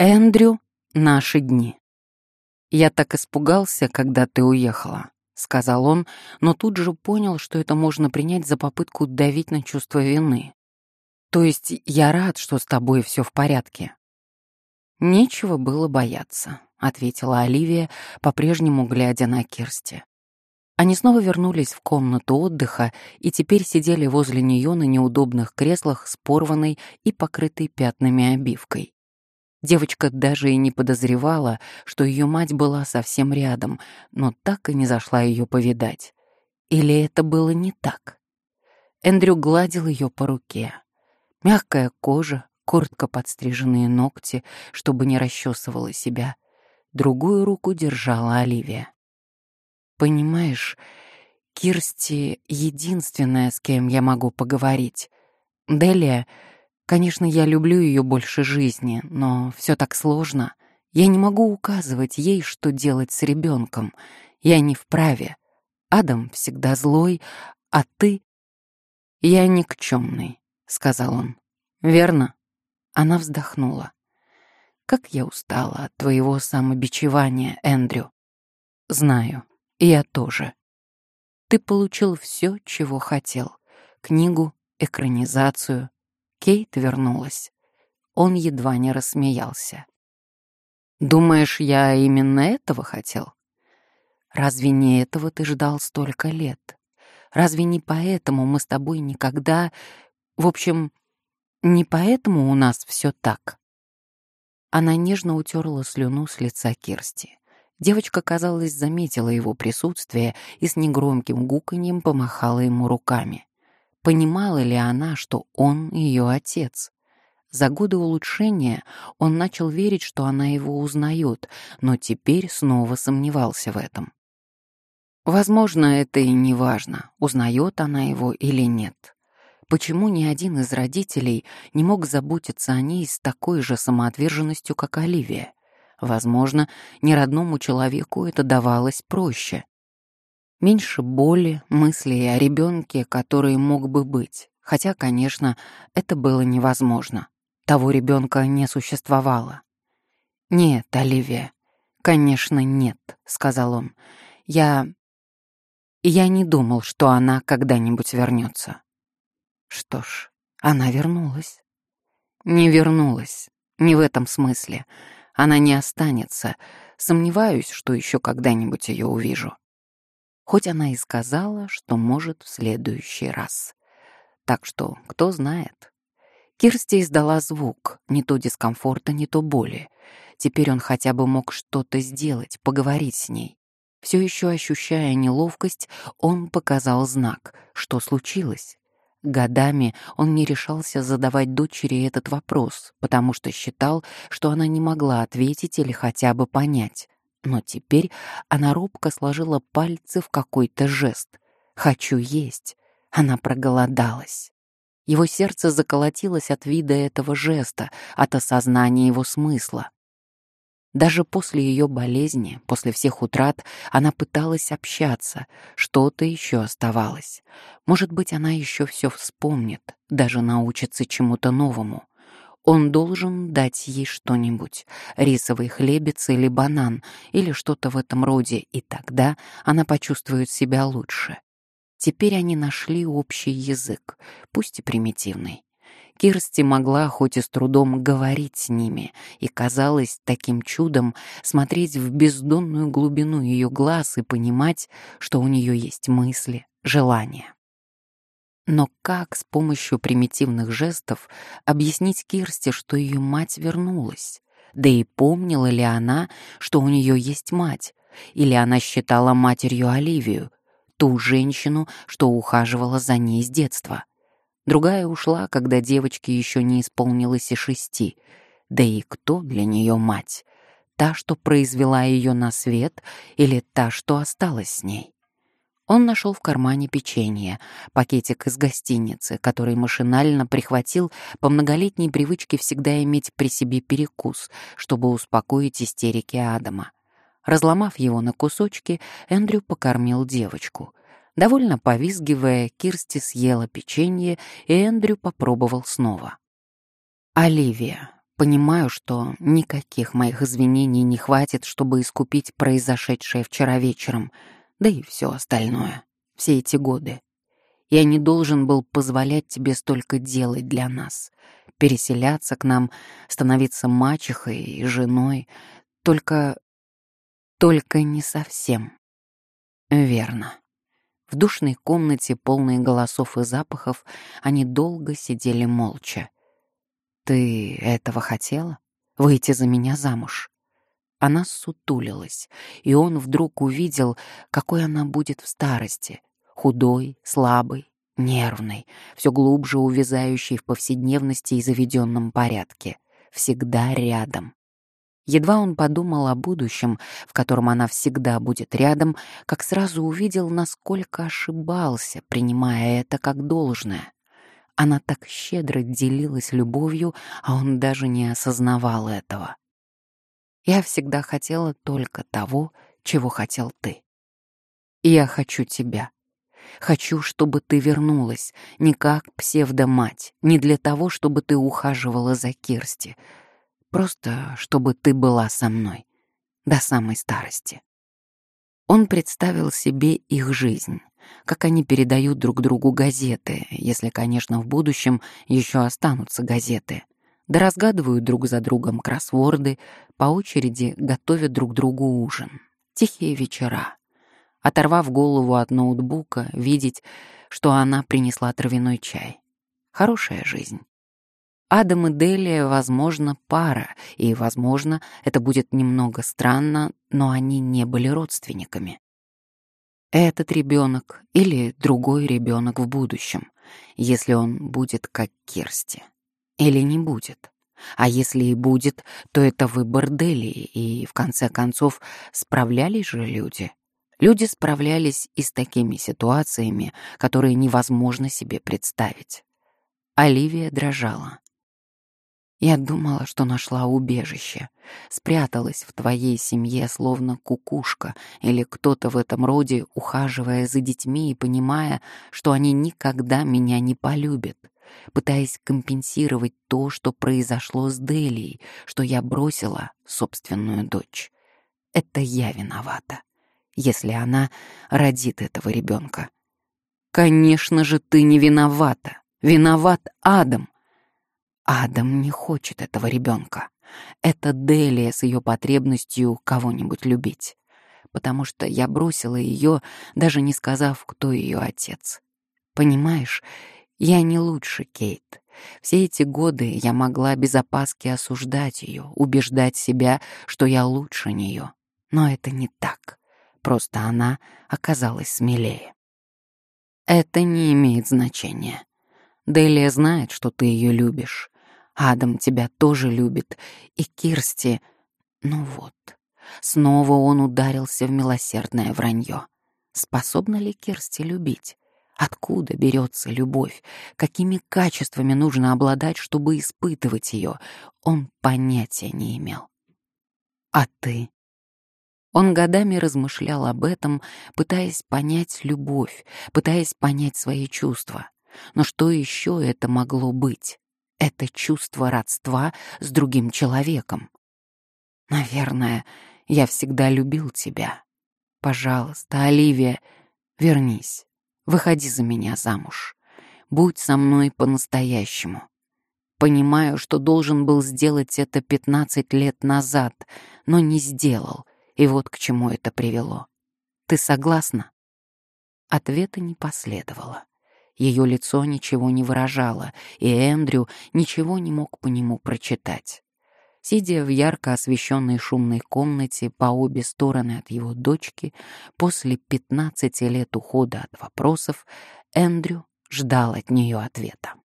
Эндрю, наши дни. Я так испугался, когда ты уехала, сказал он, но тут же понял, что это можно принять за попытку давить на чувство вины. То есть я рад, что с тобой все в порядке. Нечего было бояться, ответила Оливия, по-прежнему глядя на Кирсти. Они снова вернулись в комнату отдыха и теперь сидели возле нее на неудобных креслах с порванной и покрытой пятнами обивкой. Девочка даже и не подозревала, что ее мать была совсем рядом, но так и не зашла ее повидать. Или это было не так? Эндрю гладил ее по руке. Мягкая кожа, коротко подстриженные ногти, чтобы не расчесывала себя. Другую руку держала Оливия. «Понимаешь, Кирсти — единственная, с кем я могу поговорить. Делия Конечно, я люблю ее больше жизни, но все так сложно. Я не могу указывать ей, что делать с ребенком. Я не вправе. Адам всегда злой, а ты... Я никчемный, сказал он. Верно? Она вздохнула. Как я устала от твоего самобичевания, Эндрю. Знаю, я тоже. Ты получил все, чего хотел. Книгу, экранизацию, Кейт вернулась. Он едва не рассмеялся. «Думаешь, я именно этого хотел? Разве не этого ты ждал столько лет? Разве не поэтому мы с тобой никогда... В общем, не поэтому у нас все так?» Она нежно утерла слюну с лица Кирсти. Девочка, казалось, заметила его присутствие и с негромким гуканьем помахала ему руками. Понимала ли она, что он ее отец? За годы улучшения он начал верить, что она его узнает, но теперь снова сомневался в этом. Возможно, это и не важно, узнает она его или нет. Почему ни один из родителей не мог заботиться о ней с такой же самоотверженностью, как Оливия? Возможно, неродному человеку это давалось проще. Меньше боли, мыслей о ребенке, который мог бы быть. Хотя, конечно, это было невозможно. Того ребенка не существовало. «Нет, Оливия, конечно, нет», — сказал он. «Я... я не думал, что она когда-нибудь вернется». Что ж, она вернулась. Не вернулась, не в этом смысле. Она не останется. Сомневаюсь, что еще когда-нибудь ее увижу хоть она и сказала, что может в следующий раз. Так что, кто знает. Кирсти издала звук, не то дискомфорта, не то боли. Теперь он хотя бы мог что-то сделать, поговорить с ней. Все еще ощущая неловкость, он показал знак, что случилось. Годами он не решался задавать дочери этот вопрос, потому что считал, что она не могла ответить или хотя бы понять. Но теперь она робко сложила пальцы в какой-то жест. «Хочу есть». Она проголодалась. Его сердце заколотилось от вида этого жеста, от осознания его смысла. Даже после ее болезни, после всех утрат, она пыталась общаться, что-то еще оставалось. Может быть, она еще все вспомнит, даже научится чему-то новому. Он должен дать ей что-нибудь, рисовый хлебец или банан, или что-то в этом роде, и тогда она почувствует себя лучше. Теперь они нашли общий язык, пусть и примитивный. Кирсти могла хоть и с трудом говорить с ними, и казалось таким чудом смотреть в бездонную глубину ее глаз и понимать, что у нее есть мысли, желания. Но как с помощью примитивных жестов объяснить Кирсте, что ее мать вернулась? Да и помнила ли она, что у нее есть мать? Или она считала матерью Оливию, ту женщину, что ухаживала за ней с детства? Другая ушла, когда девочке еще не исполнилось и шести. Да и кто для нее мать? Та, что произвела ее на свет, или та, что осталась с ней? Он нашел в кармане печенье, пакетик из гостиницы, который машинально прихватил по многолетней привычке всегда иметь при себе перекус, чтобы успокоить истерики Адама. Разломав его на кусочки, Эндрю покормил девочку. Довольно повизгивая, Кирсти съела печенье, и Эндрю попробовал снова. «Оливия, Понимаю, что никаких моих извинений не хватит, чтобы искупить произошедшее вчера вечером, да и все остальное, все эти годы. Я не должен был позволять тебе столько делать для нас, переселяться к нам, становиться мачехой и женой, только... только не совсем. Верно. В душной комнате, полной голосов и запахов, они долго сидели молча. «Ты этого хотела? Выйти за меня замуж?» Она сутулилась, и он вдруг увидел, какой она будет в старости. Худой, слабой, нервной, все глубже увязающей в повседневности и заведенном порядке. Всегда рядом. Едва он подумал о будущем, в котором она всегда будет рядом, как сразу увидел, насколько ошибался, принимая это как должное. Она так щедро делилась любовью, а он даже не осознавал этого. Я всегда хотела только того, чего хотел ты. Я хочу тебя. Хочу, чтобы ты вернулась, не как псевдомать, не для того, чтобы ты ухаживала за Кирсти, Просто, чтобы ты была со мной. До самой старости. Он представил себе их жизнь, как они передают друг другу газеты, если, конечно, в будущем еще останутся газеты, да разгадывают друг за другом кроссворды, по очереди готовят друг другу ужин. Тихие вечера. Оторвав голову от ноутбука, видеть, что она принесла травяной чай. Хорошая жизнь. Адам и Делия, возможно, пара, и, возможно, это будет немного странно, но они не были родственниками. Этот ребенок или другой ребенок в будущем, если он будет как Кирсти. Или не будет. А если и будет, то это выбор Делии, и, в конце концов, справлялись же люди. Люди справлялись и с такими ситуациями, которые невозможно себе представить. Оливия дрожала. Я думала, что нашла убежище. Спряталась в твоей семье, словно кукушка или кто-то в этом роде, ухаживая за детьми и понимая, что они никогда меня не полюбят, пытаясь компенсировать то, что произошло с Делией, что я бросила собственную дочь. Это я виновата, если она родит этого ребенка. Конечно же, ты не виновата. Виноват Адам. Адам не хочет этого ребенка. Это Делия с ее потребностью кого-нибудь любить. Потому что я бросила ее, даже не сказав, кто ее отец. Понимаешь, я не лучше Кейт. Все эти годы я могла без опаски осуждать ее, убеждать себя, что я лучше нее. Но это не так. Просто она оказалась смелее. Это не имеет значения. Делия знает, что ты ее любишь. Адам тебя тоже любит, и Кирсти... Ну вот, снова он ударился в милосердное вранье. Способна ли Кирсти любить? Откуда берется любовь? Какими качествами нужно обладать, чтобы испытывать ее? Он понятия не имел. А ты? Он годами размышлял об этом, пытаясь понять любовь, пытаясь понять свои чувства. Но что еще это могло быть? это чувство родства с другим человеком. Наверное, я всегда любил тебя. Пожалуйста, Оливия, вернись, выходи за меня замуж. Будь со мной по-настоящему. Понимаю, что должен был сделать это 15 лет назад, но не сделал, и вот к чему это привело. Ты согласна? Ответа не последовало. Ее лицо ничего не выражало, и Эндрю ничего не мог по нему прочитать. Сидя в ярко освещенной шумной комнате по обе стороны от его дочки, после 15 лет ухода от вопросов, Эндрю ждал от нее ответа.